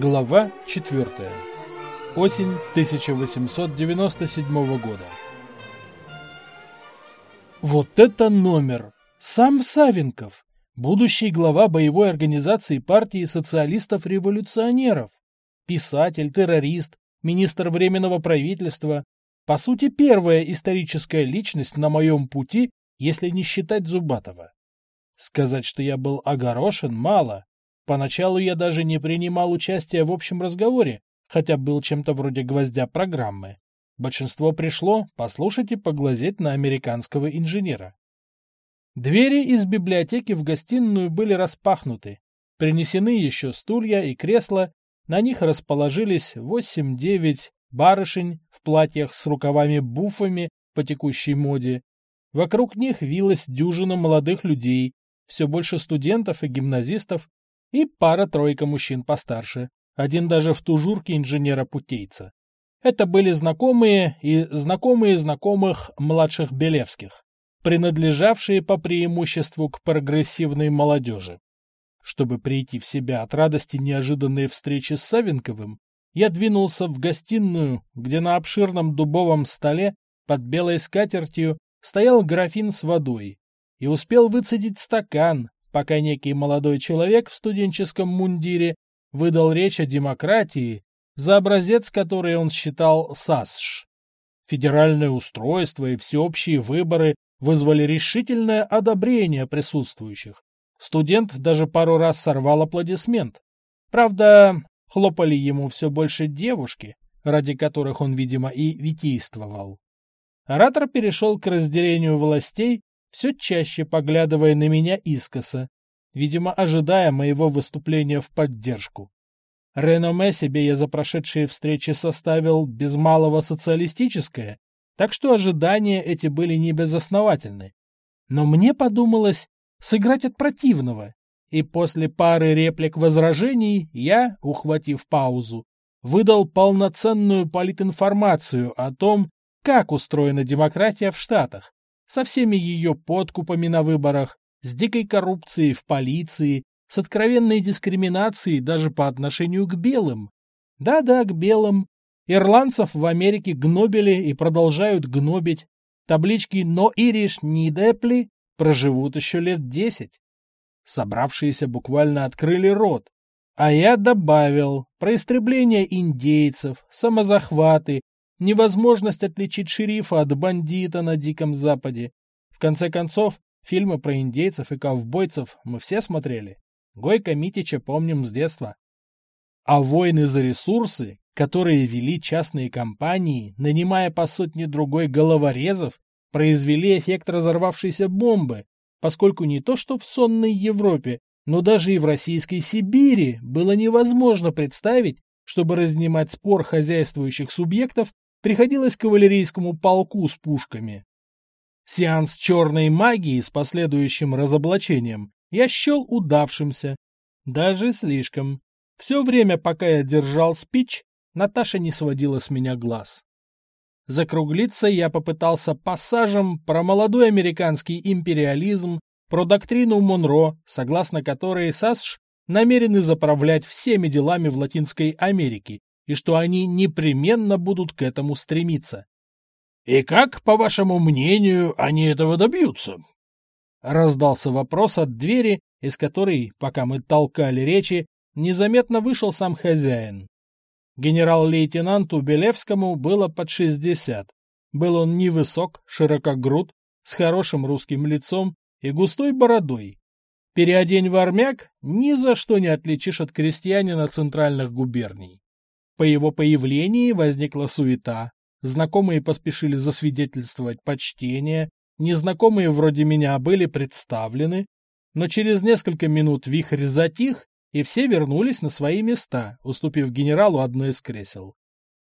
Глава 4. Осень 1897 года. Вот это номер! Сам Савенков, будущий глава боевой организации партии социалистов-революционеров, писатель, террорист, министр Временного правительства, по сути, первая историческая личность на моем пути, если не считать Зубатова. Сказать, что я был огорошен, мало. Поначалу я даже не принимал участия в общем разговоре, хотя был чем-то вроде гвоздя программы. Большинство пришло послушать и поглазеть на американского инженера. Двери из библиотеки в гостиную были распахнуты. Принесены еще стулья и кресла, на них расположились восемь-девять барышень в платьях с рукавами-буфами по текущей моде. Вокруг них вилась дюжина молодых людей, все больше студентов и гимназистов, и пара-тройка мужчин постарше, один даже в тужурке инженера-путейца. Это были знакомые и знакомые знакомых младших Белевских, принадлежавшие по преимуществу к прогрессивной молодежи. Чтобы прийти в себя от радости неожиданной встречи с Савенковым, я двинулся в гостиную, где на обширном дубовом столе под белой скатертью стоял графин с водой, и успел выцедить стакан, пока некий молодой человек в студенческом мундире выдал речь о демократии, за образец, который он считал САСШ. Федеральное устройство и всеобщие выборы вызвали решительное одобрение присутствующих. Студент даже пару раз сорвал аплодисмент. Правда, хлопали ему все больше девушки, ради которых он, видимо, и витийствовал. Оратор перешел к разделению властей, все чаще поглядывая на меня искоса, видимо, ожидая моего выступления в поддержку. Реноме себе я за прошедшие встречи составил без малого социалистическое, так что ожидания эти были не безосновательны. Но мне подумалось сыграть от противного, и после пары реплик возражений я, ухватив паузу, выдал полноценную политинформацию о том, как устроена демократия в Штатах, со всеми ее подкупами на выборах, с дикой коррупцией в полиции, с откровенной дискриминацией даже по отношению к белым. Да-да, к белым. Ирландцев в Америке гнобили и продолжают гнобить. Таблички «No Irish Need Apple» проживут еще лет десять. Собравшиеся буквально открыли рот. А я добавил про истребление индейцев, самозахваты, невозможность отличить шерифа от бандита на Диком Западе. В конце концов, фильмы про индейцев и ковбойцев мы все смотрели. Гойка Митича помним с детства. А войны за ресурсы, которые вели частные компании, нанимая по сотне другой головорезов, произвели эффект разорвавшейся бомбы, поскольку не то что в сонной Европе, но даже и в российской Сибири было невозможно представить, чтобы разнимать спор хозяйствующих субъектов приходилось кавалерийскому полку с пушками. Сеанс черной магии с последующим разоблачением я счел удавшимся. Даже слишком. Все время, пока я держал спич, Наташа не сводила с меня глаз. Закруглиться я попытался пассажем про молодой американский империализм, про доктрину Монро, согласно которой САСШ намерены заправлять всеми делами в Латинской Америке, и что они непременно будут к этому стремиться. «И как, по вашему мнению, они этого добьются?» Раздался вопрос от двери, из которой, пока мы толкали речи, незаметно вышел сам хозяин. Генерал-лейтенанту Белевскому было под шестьдесят. Был он невысок, широкогруд, с хорошим русским лицом и густой бородой. Переодень в армяк, ни за что не отличишь от крестьянина центральных губерний. По его появлении возникла суета. Знакомые поспешили засвидетельствовать почтение, незнакомые вроде меня были представлены, но через несколько минут вихрь затих, и все вернулись на свои места, уступив генералу одно из кресел.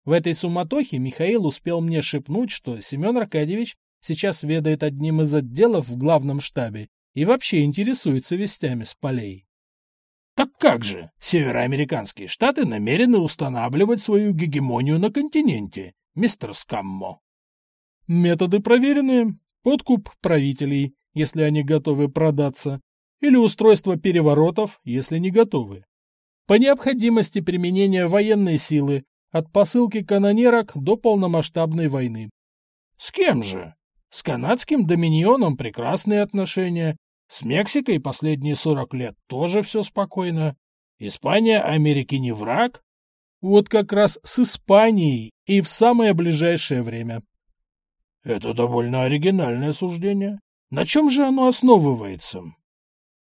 В этой суматохе Михаил успел мне шепнуть, что Семен Аркадьевич сейчас ведает одним из отделов в главном штабе и вообще интересуется вестями с полей. Так как же, североамериканские штаты намерены устанавливать свою гегемонию на континенте, мистер Скаммо? Методы проверенные. Подкуп правителей, если они готовы продаться, или устройство переворотов, если не готовы. По необходимости применения военной силы, от посылки канонерок до полномасштабной войны. С кем же? С канадским доминионом прекрасные отношения. С Мексикой последние сорок лет тоже все спокойно. Испания Америки не враг. Вот как раз с Испанией и в самое ближайшее время. Это довольно оригинальное суждение. На чем же оно основывается?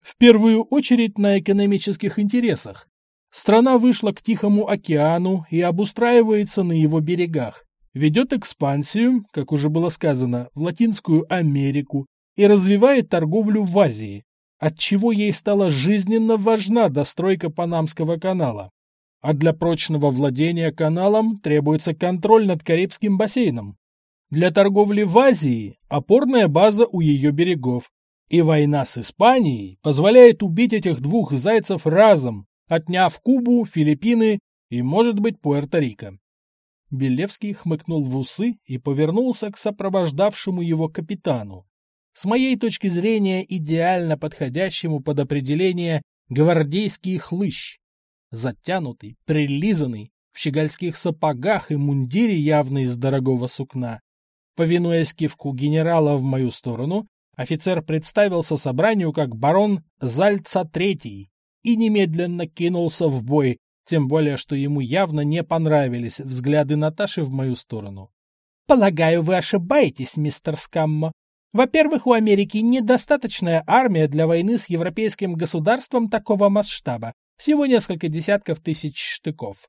В первую очередь на экономических интересах. Страна вышла к Тихому океану и обустраивается на его берегах. Ведет экспансию, как уже было сказано, в Латинскую Америку и развивает торговлю в Азии, отчего ей стала жизненно важна достройка Панамского канала. А для прочного владения каналом требуется контроль над Карибским бассейном. Для торговли в Азии опорная база у ее берегов. И война с Испанией позволяет убить этих двух зайцев разом, отняв Кубу, Филиппины и, может быть, Пуэрто-Рико. Белевский хмыкнул в усы и повернулся к сопровождавшему его капитану. С моей точки зрения, идеально подходящему под определение гвардейский хлыщ. Затянутый, прилизанный, в щегольских сапогах и мундире явно из дорогого сукна. Повинуясь кивку генерала в мою сторону, офицер представился собранию как барон Зальца Третий и немедленно кинулся в бой, тем более, что ему явно не понравились взгляды Наташи в мою сторону. «Полагаю, вы ошибаетесь, мистер Скаммо. Во-первых, у Америки недостаточная армия для войны с европейским государством такого масштаба, всего несколько десятков тысяч штыков.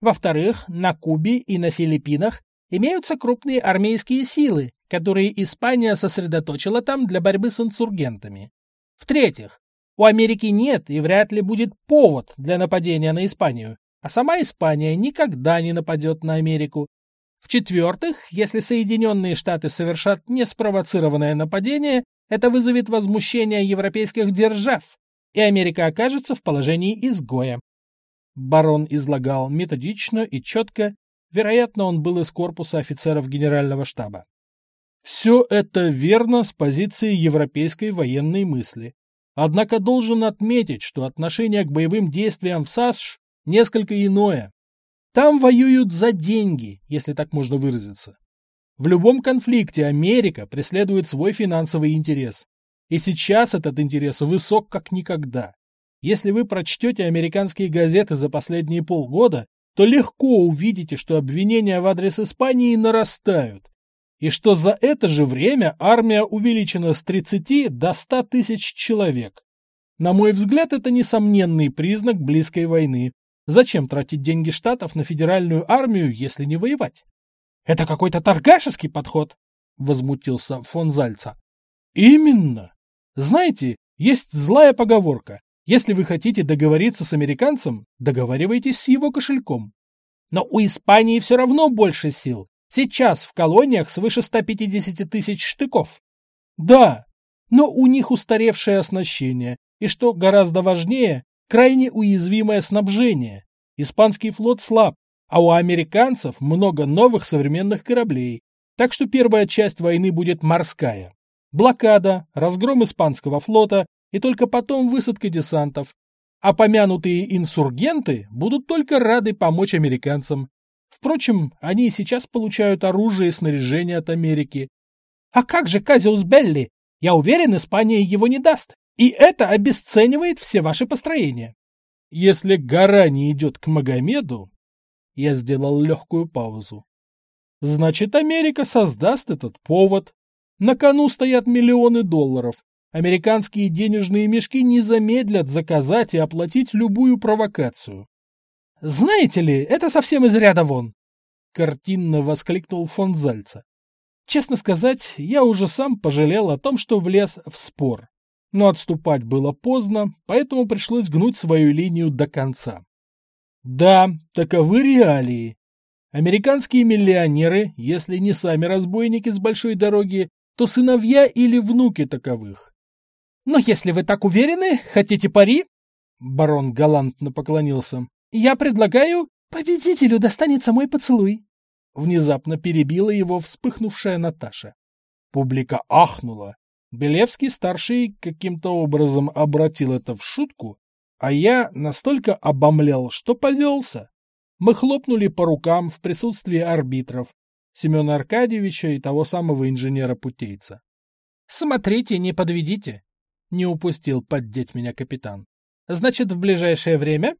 Во-вторых, на Кубе и на Филиппинах имеются крупные армейские силы, которые Испания сосредоточила там для борьбы с инсургентами. В-третьих, у Америки нет и вряд ли будет повод для нападения на Испанию, а сама Испания никогда не нападет на Америку. В-четвертых, если Соединенные Штаты совершат неспровоцированное нападение, это вызовет возмущение европейских держав, и Америка окажется в положении изгоя. Барон излагал методично и четко, вероятно, он был из корпуса офицеров генерального штаба. Все это верно с позиции европейской военной мысли. Однако должен отметить, что отношение к боевым действиям в САШ несколько иное. Там воюют за деньги, если так можно выразиться. В любом конфликте Америка преследует свой финансовый интерес. И сейчас этот интерес высок как никогда. Если вы прочтете американские газеты за последние полгода, то легко увидите, что обвинения в адрес Испании нарастают, и что за это же время армия увеличена с 30 до 100 тысяч человек. На мой взгляд, это несомненный признак близкой войны. Зачем тратить деньги штатов на федеральную армию, если не воевать? Это какой-то торгашеский подход, возмутился фон Зальца. Именно. Знаете, есть злая поговорка. Если вы хотите договориться с американцем, договаривайтесь с его кошельком. Но у Испании все равно больше сил. Сейчас в колониях свыше 150 тысяч штыков. Да, но у них устаревшее оснащение, и что гораздо важнее, крайне уязвимое снабжение. Испанский флот слаб, а у американцев много новых современных кораблей. Так что первая часть войны будет морская. Блокада, разгром испанского флота и только потом высадка десантов. А помянутые инсургенты будут только рады помочь американцам. Впрочем, они и сейчас получают оружие и снаряжение от Америки. А как же Казиус Белли? Я уверен, Испания его не даст. И это обесценивает все ваши построения. Если гора не идет к Магомеду... Я сделал легкую паузу. Значит, Америка создаст этот повод. На кону стоят миллионы долларов. Американские денежные мешки не замедлят заказать и оплатить любую провокацию. «Знаете ли, это совсем из ряда вон!» — картинно воскликнул фон Зальца. Честно сказать, я уже сам пожалел о том, что влез в спор. Но отступать было поздно, поэтому пришлось гнуть свою линию до конца. Да, таковы реалии. Американские миллионеры, если не сами разбойники с большой дороги, то сыновья или внуки таковых. Но если вы так уверены, хотите пари? Барон галантно поклонился. Я предлагаю, победителю достанется мой поцелуй. Внезапно перебила его вспыхнувшая Наташа. Публика ахнула. Белевский-старший каким-то образом обратил это в шутку, А я настолько обомлел, что повелся. Мы хлопнули по рукам в присутствии арбитров, Семена Аркадьевича и того самого инженера-путейца. «Смотрите, не подведите!» — не упустил поддеть меня капитан. «Значит, в ближайшее время?»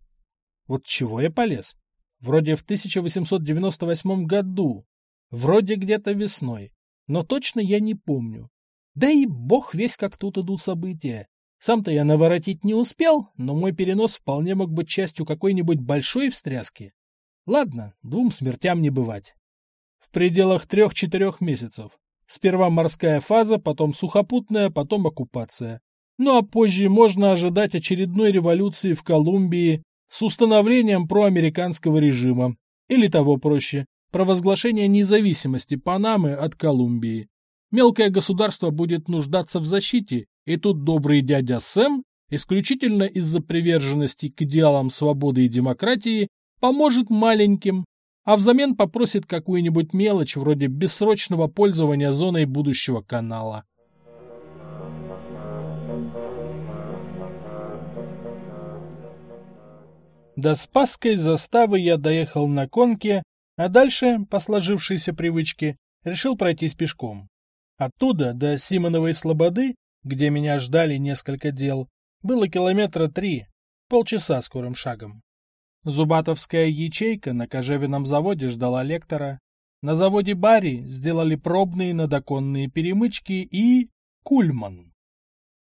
Вот чего я полез? Вроде в 1898 году, вроде где-то весной, но точно я не помню. Да и бог весь как тут идут события. Сам-то я наворотить не успел, но мой перенос вполне мог быть частью какой-нибудь большой встряски. Ладно, двум смертям не бывать. В пределах трех-четырех месяцев. Сперва морская фаза, потом сухопутная, потом оккупация. Ну а позже можно ожидать очередной революции в Колумбии с установлением проамериканского режима. Или того проще, провозглашение независимости Панамы от Колумбии. Мелкое государство будет нуждаться в защите, и тут добрый дядя Сэм, исключительно из-за приверженности к идеалам свободы и демократии, поможет маленьким, а взамен попросит какую-нибудь мелочь вроде бессрочного пользования зоной будущего канала. До Спасской заставы я доехал на конке, а дальше, по сложившейся привычке, решил пройтись пешком. Оттуда до Симоновой Слободы, где меня ждали несколько дел, было километра три, полчаса скорым шагом. Зубатовская ячейка на кожевенном заводе ждала лектора. На заводе Барри сделали пробные надоконные перемычки и... кульман.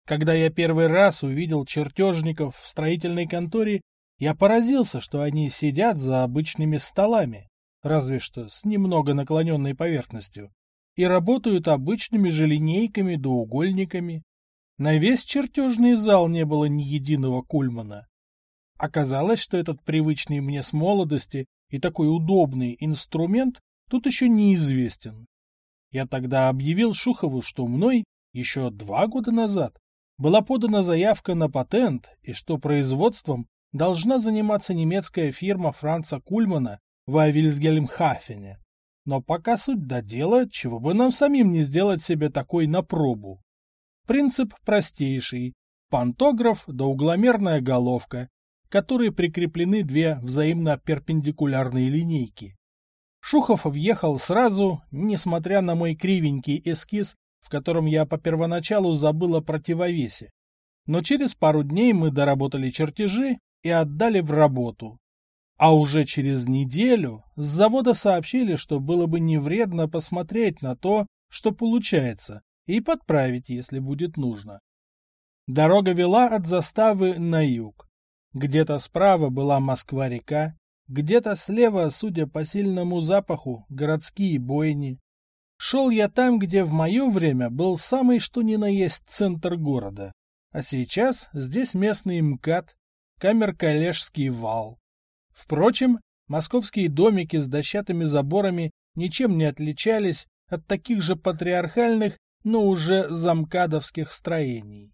Когда я первый раз увидел чертежников в строительной конторе, я поразился, что они сидят за обычными столами, разве что с немного наклоненной поверхностью, и работают обычными же линейками да угольниками. На весь чертежный зал не было ни единого кульмана. Оказалось, что этот привычный мне с молодости и такой удобный инструмент тут еще неизвестен. Я тогда объявил Шухову, что мной еще два года назад была подана заявка на патент и что производством должна заниматься немецкая фирма Франца Кульмана в Авильсгельмхафене. Но пока суть до дела, чего бы нам самим не сделать себе такой на пробу. Принцип простейший. Пантограф да угломерная головка, которой прикреплены две взаимно перпендикулярные линейки. Шухов въехал сразу, несмотря на мой кривенький эскиз, в котором я по первоначалу забыл о противовесе. Но через пару дней мы доработали чертежи и отдали в работу. А уже через неделю с завода сообщили, что было бы не вредно посмотреть на то, что получается, и подправить, если будет нужно. Дорога вела от заставы на юг. Где-то справа была Москва-река, где-то слева, судя по сильному запаху, городские бойни. Шел я там, где в мое время был самый что ни на есть центр города. А сейчас здесь местный МКАД, камер-коллежский вал. Впрочем, московские домики с дощатыми заборами ничем не отличались от таких же патриархальных, но уже замкадовских строений.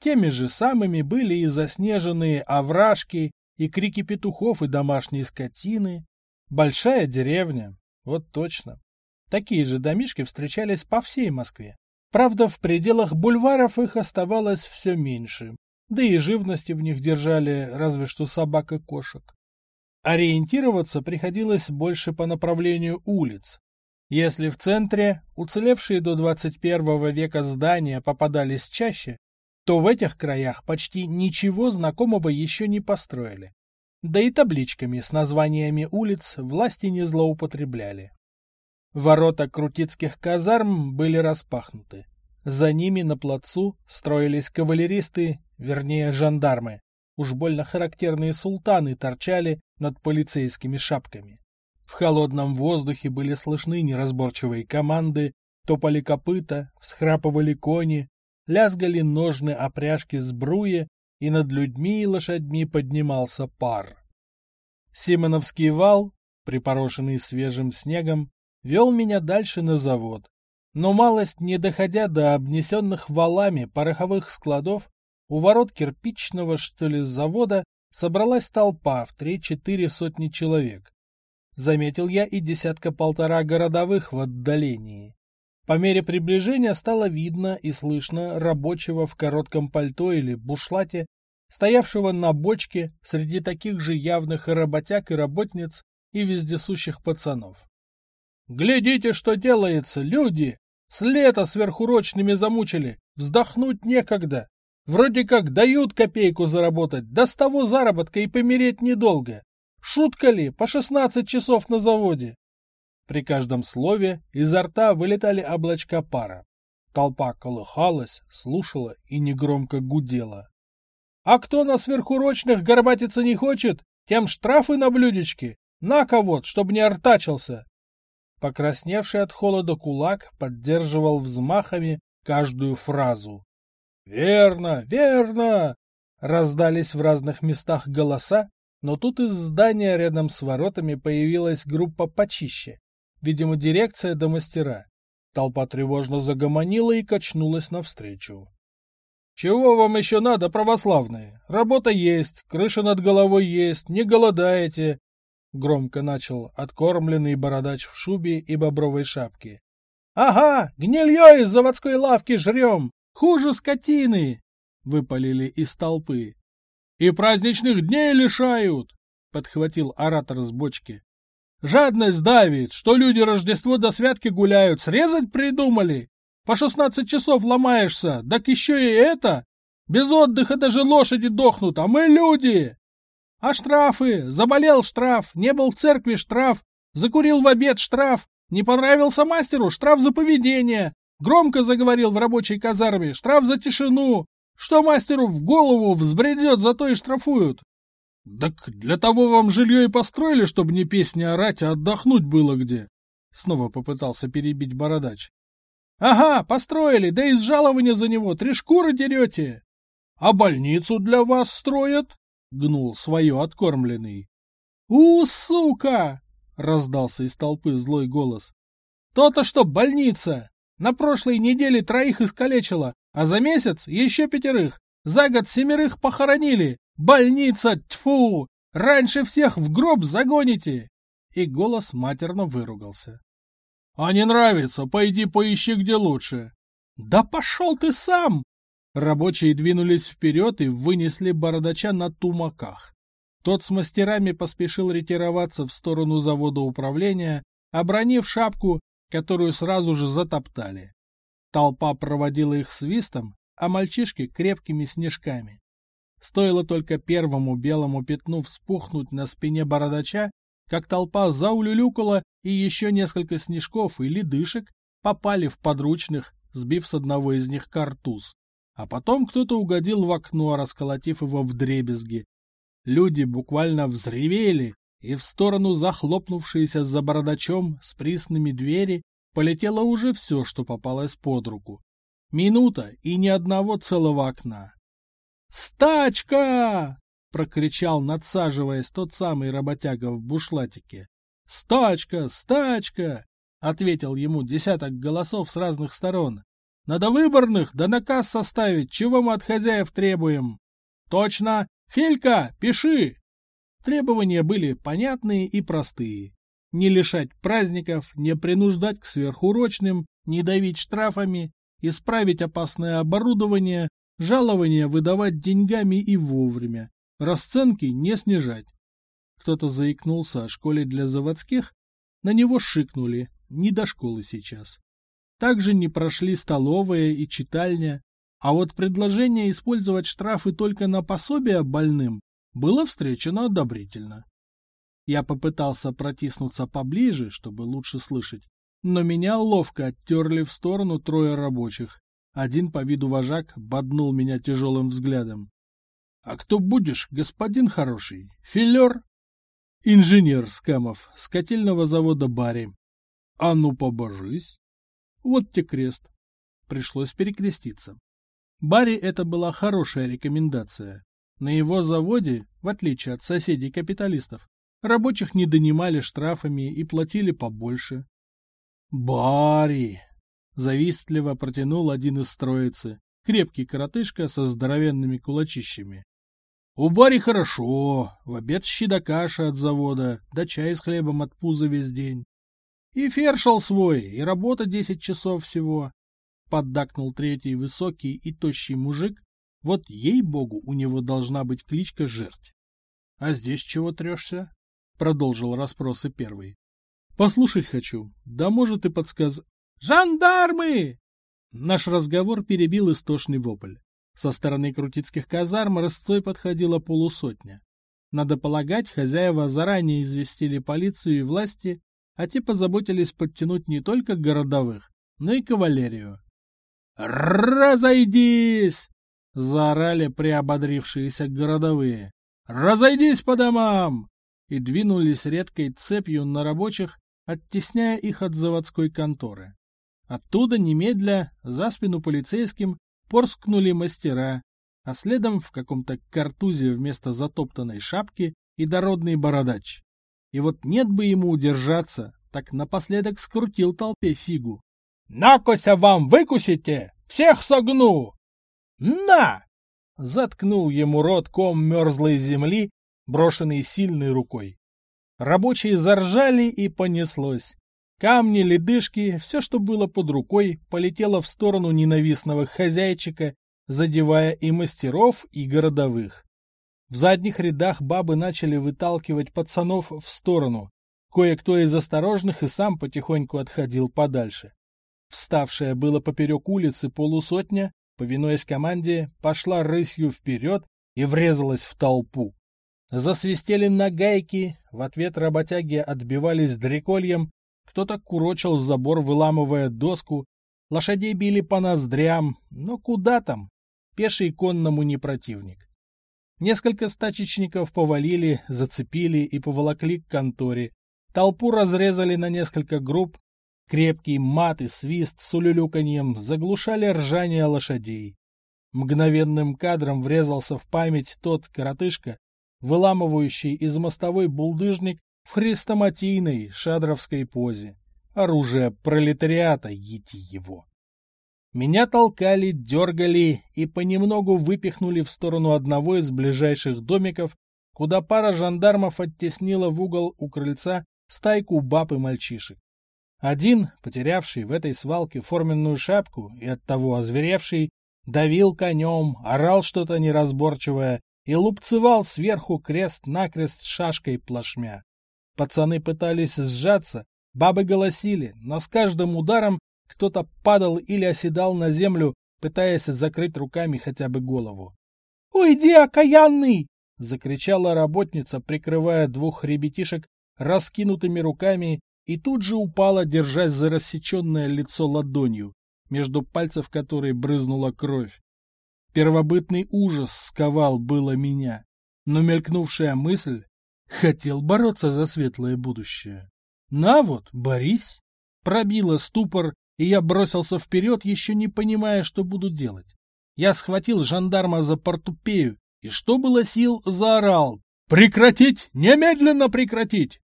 Теми же самыми были и заснеженные овражки, и крики петухов и домашней скотины. Большая деревня, вот точно. Такие же домишки встречались по всей Москве. Правда, в пределах бульваров их оставалось все меньше, да и живности в них держали разве что собак и кошек. Ориентироваться приходилось больше по направлению улиц. Если в центре уцелевшие до 21 века здания попадались чаще, то в этих краях почти ничего знакомого еще не построили. Да и табличками с названиями улиц власти не злоупотребляли. Ворота крутицких казарм были распахнуты. За ними на плацу строились кавалеристы, вернее жандармы. Уж больно характерные султаны торчали над полицейскими шапками. В холодном воздухе были слышны неразборчивые команды, топали копыта, всхрапывали кони, лязгали ножны опряжки сбруи, и над людьми и лошадьми поднимался пар. Симоновский вал, припорошенный свежим снегом, вел меня дальше на завод. Но малость не доходя до обнесенных валами пороховых складов, у ворот кирпичного, что ли, завода собралась толпа в три-четыре сотни человек. Заметил я и десятка-полтора городовых в отдалении. По мере приближения стало видно и слышно рабочего в коротком пальто или бушлате стоявшего на бочке среди таких же явных и работяг, и работниц, и вездесущих пацанов. «Глядите, что делается, люди! С лета сверхурочными замучили, вздохнуть некогда. Вроде как дают копейку заработать, да с того заработка и помереть недолго. Шутка ли, по шестнадцать часов на заводе?» При каждом слове изо рта вылетали облачка пара. Толпа колыхалась, слушала и негромко гудела. «А кто на сверхурочных горбатиться не хочет, тем штрафы на блюдечке. На-ка вот, чтоб не артачился!» Покрасневший от холода кулак поддерживал взмахами каждую фразу. «Верно, верно!» Раздались в разных местах голоса, но тут из здания рядом с воротами появилась группа почище. Видимо, дирекция до мастера. Толпа тревожно загомонила и качнулась навстречу. «Чего вам еще надо, православные? Работа есть, крыша над головой есть, не голодаете!» Громко начал откормленный бородач в шубе и бобровой шапке. «Ага, гнилье из заводской лавки жрем! Хуже скотины!» — выпалили из толпы. «И праздничных дней лишают!» — подхватил оратор с бочки. Жадность давит, что люди Рождество до святки гуляют, срезать придумали. По шестнадцать часов ломаешься, так еще и это. Без отдыха даже лошади дохнут, а мы люди. А штрафы? Заболел штраф, не был в церкви штраф, закурил в обед штраф, не понравился мастеру штраф за поведение, громко заговорил в рабочей казарме штраф за тишину. Что мастеру в голову взбредет, зато и штрафуют. Так для того вам жилье и построили, чтобы не песни орать, а отдохнуть было где. Снова попытался перебить бородач. Ага, построили, да из жалования за него три шкуры дерете. А больницу для вас строят? Гнул свое откормленный. У, сука! Раздался из толпы злой голос. То-то что больница! На прошлой неделе троих искалечила, а за месяц еще пятерых. За год семерых похоронили. Больница, тьфу! Раньше всех в гроб загоните!» И голос матерно выругался. «А не нравится, пойди поищи где лучше». «Да пошел ты сам!» Рабочие двинулись вперед и вынесли бородача на тумаках. Тот с мастерами поспешил ретироваться в сторону завода управления, обронив шапку, которую сразу же затоптали. Толпа проводила их свистом, а мальчишки — крепкими снежками. Стоило только первому белому пятну вспухнуть на спине бородача, как толпа заулюлюкала, и еще несколько снежков или дышек попали в подручных, сбив с одного из них картуз. А потом кто-то угодил в окно, расколотив его в дребезги. Люди буквально взревели, и в сторону захлопнувшейся за бородачом с приснами двери полетело уже все, что попалось под руку. Минута и ни одного целого окна. «Стачка!» — прокричал, надсаживаясь тот самый работяга в бушлатике. «Стачка! Стачка!» — ответил ему десяток голосов с разных сторон. «Надо выборных, да наказ составить, чего мы от хозяев требуем». «Точно! Фелька, пиши!» Требования были понятные и простые. Не лишать праздников, не принуждать к сверхурочным, не давить штрафами, исправить опасное оборудование, Жалования выдавать деньгами и вовремя, расценки не снижать. Кто-то заикнулся о школе для заводских, на него шикнули, не до школы сейчас. Также не прошли столовая и читальня, а вот предложение использовать штрафы только на пособия больным было встречено одобрительно. Я попытался протиснуться поближе, чтобы лучше слышать, но меня ловко оттерли в сторону трое рабочих. Один по виду вожак боднул меня тяжелым взглядом. — А кто будешь, господин хороший? Филер? — Инженер Скамов, с котельного завода Барри. — А ну, побожись. Вот те крест. Пришлось перекреститься. Барри это была хорошая рекомендация. На его заводе, в отличие от соседей-капиталистов, рабочих не донимали штрафами и платили побольше. Барри! Завистливо протянул один из троицы, крепкий коротышка со здоровенными кулачищами. У Бари хорошо, в обед щи да каша от завода, да чай с хлебом от пуза весь день. И фершал свой, и работа десять часов всего. Поддакнул третий высокий и тощий мужик, Вот ей-богу у него должна быть кличка Жерть. — А здесь чего трешься? — продолжил расспросы первый. — Послушать хочу. Да может и подсказ... — Жандармы! Наш разговор перебил истошный вопль. Со стороны крутицких казарм рысцой подходила полусотня. Надо полагать, хозяева заранее известили полицию и власти, а те позаботились подтянуть не только городовых, но и кавалерию. «Разойдись!» — заорали приободрившиеся городовые. «Разойдись по домам!» и двинулись редкой цепью на рабочих, оттесняя их от заводской конторы. Оттуда немедля, за спину полицейским, порскнули мастера, а следом в каком-то картузе вместо затоптанной шапки и дородный бородач. И вот нет бы ему удержаться, так напоследок скрутил толпе фигу. «Накося вам выкусите! Всех согну!» «На!» — заткнул ему рот ком мерзлой земли, брошенный сильной рукой. Рабочие заржали и понеслось. Камни, ледышки, все, что было под рукой, полетело в сторону ненавистного хозяйчика, задевая и мастеров, и городовых. В задних рядах бабы начали выталкивать пацанов в сторону. Кое-кто из осторожных и сам потихоньку отходил подальше. Вставшая было поперек улицы полусотня, повинуясь команде, пошла рысью вперед и врезалась в толпу. Засвистели нагайки, в ответ работяги отбивались дрекольем, кто-то курочил забор, выламывая доску, лошадей били по ноздрям, но куда там, пеший конному не противник. Несколько стачечников повалили, зацепили и поволокли к конторе. Толпу разрезали на несколько групп. Крепкий мат и свист с улюлюканьем заглушали ржание лошадей. Мгновенным кадром врезался в память тот коротышка, выламывающий из мостовой булдыжник в хрестоматийной шадровской позе. Оружие пролетариата, ети его. Меня толкали, дергали и понемногу выпихнули в сторону одного из ближайших домиков, куда пара жандармов оттеснила в угол у крыльца стайку баб и мальчишек. Один, потерявший в этой свалке форменную шапку и оттого озверевший, давил конем, орал что-то неразборчивое и лупцевал сверху крест-накрест шашкой плашмя. Пацаны пытались сжаться, бабы голосили, но с каждым ударом кто-то падал или оседал на землю, пытаясь закрыть руками хотя бы голову. «Уйди, окаянный!» — закричала работница, прикрывая двух ребятишек раскинутыми руками, и тут же упала, держась за рассеченное лицо ладонью, между пальцев которой брызнула кровь. Первобытный ужас сковал было меня, но мелькнувшая мысль хотел бороться за светлое будущее. На вот, борись! Пробила ступор и я бросился вперед, еще не понимая, что буду делать. Я схватил жандарма за портупею и, что было сил, заорал «Прекратить! Немедленно прекратить!»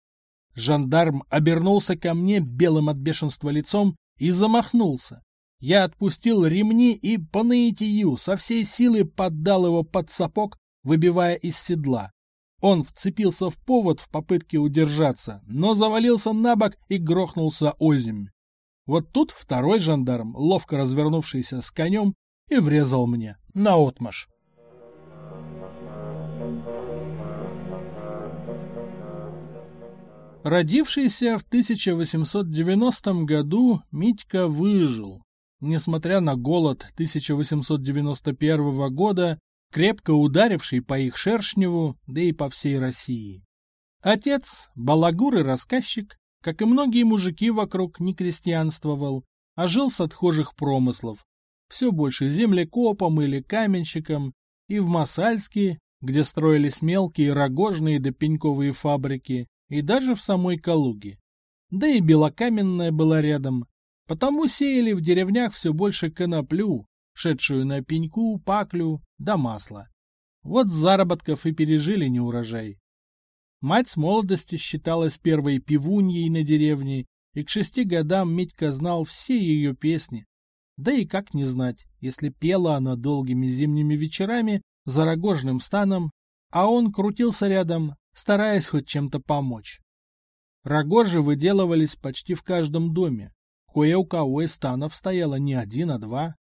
Жандарм обернулся ко мне белым от бешенства лицом и замахнулся. Я отпустил ремни и по наитию со всей силы поддал его под сапог, выбивая из седла. Он вцепился в повод в попытке удержаться, но завалился на бок и грохнулся озимь. Вот тут второй жандарм, ловко развернувшийся с конем, и врезал мне наотмашь. Родившийся в 1890 году, Митька выжил. Несмотря на голод 1891 года, крепко ударивший по их Шершневу, да и по всей России. Отец, балагур и рассказчик, как и многие мужики вокруг, не крестьянствовал, а жил с отхожих промыслов, все больше землекопом или каменщиком, и в Масальске, где строились мелкие рогожные да пеньковые фабрики, и даже в самой Калуге. Да и белокаменная была рядом, потому сеяли в деревнях все больше коноплю, шедшую на пеньку, паклю да масло. Вот заработков и пережили неурожай. Мать с молодости считалась первой пивуньей на деревне, и к шести годам Митька знал все ее песни. Да и как не знать, если пела она долгими зимними вечерами за рогожным станом, а он крутился рядом, стараясь хоть чем-то помочь. Рогожи выделывались почти в каждом доме. Кое у кого из станов стояло не один, а два.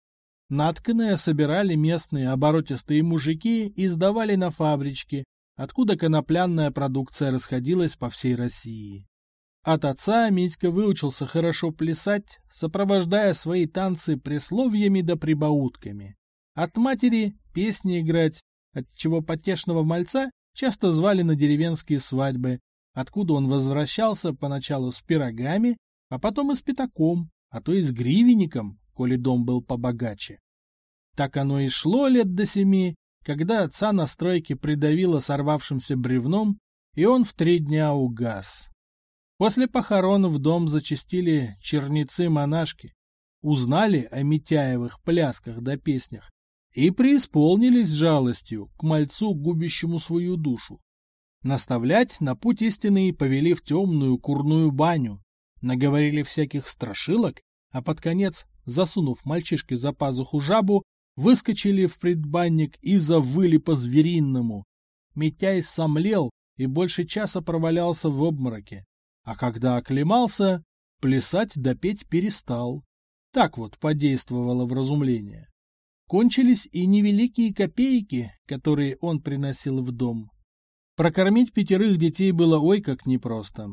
Натканное собирали местные оборотистые мужики и сдавали на фабрички, откуда коноплянная продукция расходилась по всей России. От отца Митька выучился хорошо плясать, сопровождая свои танцы присловиями да прибаутками. От матери — песни играть, отчего потешного мальца часто звали на деревенские свадьбы, откуда он возвращался поначалу с пирогами, а потом и с пятаком, а то и с гривенником, коли дом был побогаче. Так оно и шло лет до семи, когда отца на стройке придавило сорвавшимся бревном, и он в три дня угас. После похорон в дом зачастили черницы-монашки, узнали о Митяевых плясках да песнях и преисполнились жалостью к мальцу, губящему свою душу. Наставлять на путь истинный повели в темную курную баню, наговорили всяких страшилок, а под конец, засунув мальчишке за пазуху жабу, выскочили в предбанник и завыли по-зверинному. Митяй сомлел и больше часа провалялся в обмороке. А когда оклемался, плясать да петь перестал. Так вот подействовало вразумление. Кончились и невеликие копейки, которые он приносил в дом. Прокормить пятерых детей было ой как непросто.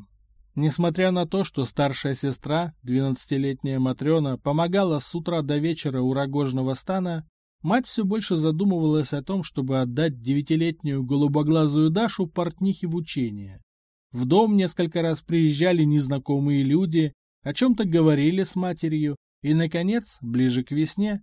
Несмотря на то, что старшая сестра, двенадцатилетняя Матрена, помогала с утра до вечера у рогожного стана, мать все больше задумывалась о том, чтобы отдать девятилетнюю голубоглазую Дашу портнихе в учение. В дом несколько раз приезжали незнакомые люди, о чем-то говорили с матерью, и, наконец, ближе к весне,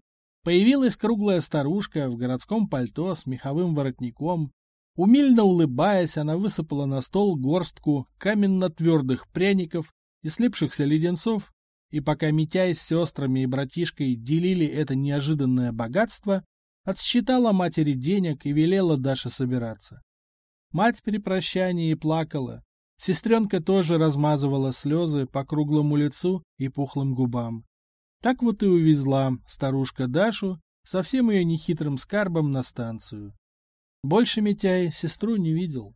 появилась круглая старушка в городском пальто с меховым воротником, Умильно улыбаясь, она высыпала на стол горстку каменно-твердых пряников и слипшихся леденцов, и пока Митяй с сестрами и братишкой делили это неожиданное богатство, отсчитала матери денег и велела Даше собираться. Мать при прощании плакала, сестренка тоже размазывала слезы по круглому лицу и пухлым губам. Так вот и увезла старушка Дашу со всем ее нехитрым скарбом на станцию. Больше Митяй сестру не видел.